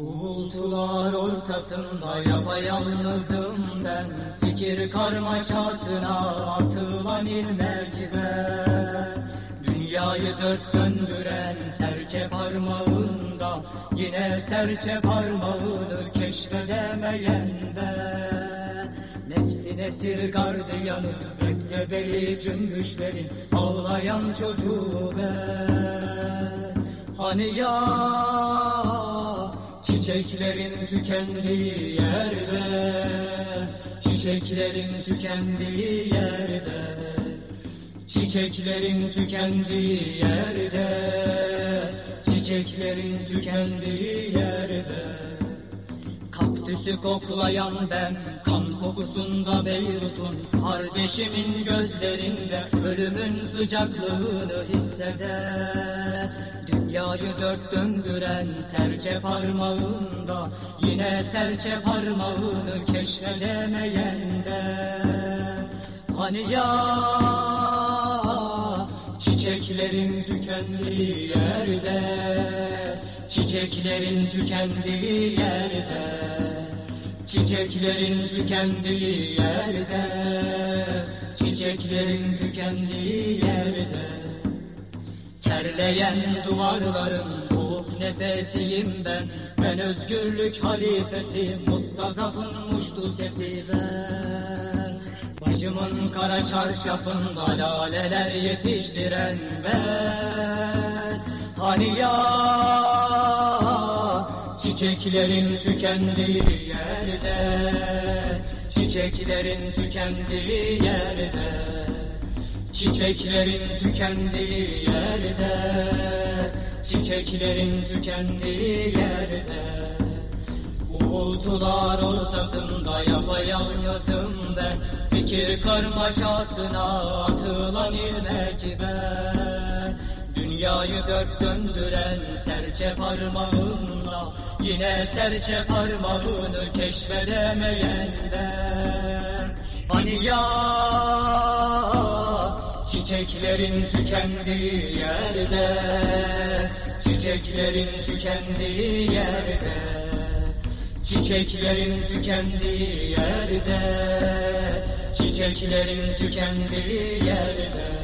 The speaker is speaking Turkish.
Uğultular ortasında yapayalnızım ben. Fikir karmaşasına atılan ilmek ben Dünyayı dört döndüren serçe parmağında Yine serçe parmağını keşfedemeyen ben Nefsin esir gardiyanı Mektebeli cümbüşlerin Ağlayan çocuğu ben Hani ya Çiçeklerin tükendiği yerde Çiçeklerin tükendiği yerde Çiçeklerin tükendiği yerde Çiçeklerin tükendiği yerde Kaktüsü koklayan ben Kan kokusunda Beyrut'un Kardeşimin gözlerinde Ölümün sıcaklığını hisseder. Dünyayı dört döndüren serçe parmağında Yine serçe parmağını keşfedemeyen ben. Hani ya Çiçeklerin tükendiği yerde Çiçeklerin tükendiği yerde Çiçeklerin tükendiği yerde Çiçeklerin tükendiği yerde. Terleyen duvarların soğuk nefesiyim ben Ben özgürlük halifesi Mustazaf'ın muştu sesi ben. Bacımın kara çarşafında laleler yetiştiren ben Hani ya çiçeklerin tükendiği yerde Çiçeklerin tükendiği yerde Çiçeklerin tükendiği yerde Çiçeklerin tükendiği yerde. Uğultular ortasında yapayalnızım ben Fikir karmaşasına atılan ilmek ben Dünyayı dört döndüren serçe parmağında Yine serçe parmağını keşfedemeyen ben Hani ya Çiçeklerin tükendiği yerde Çiçeklerin tükendiği yerde Çiçeklerin tükendiği yerde Çiçeklerin tükendiği yerde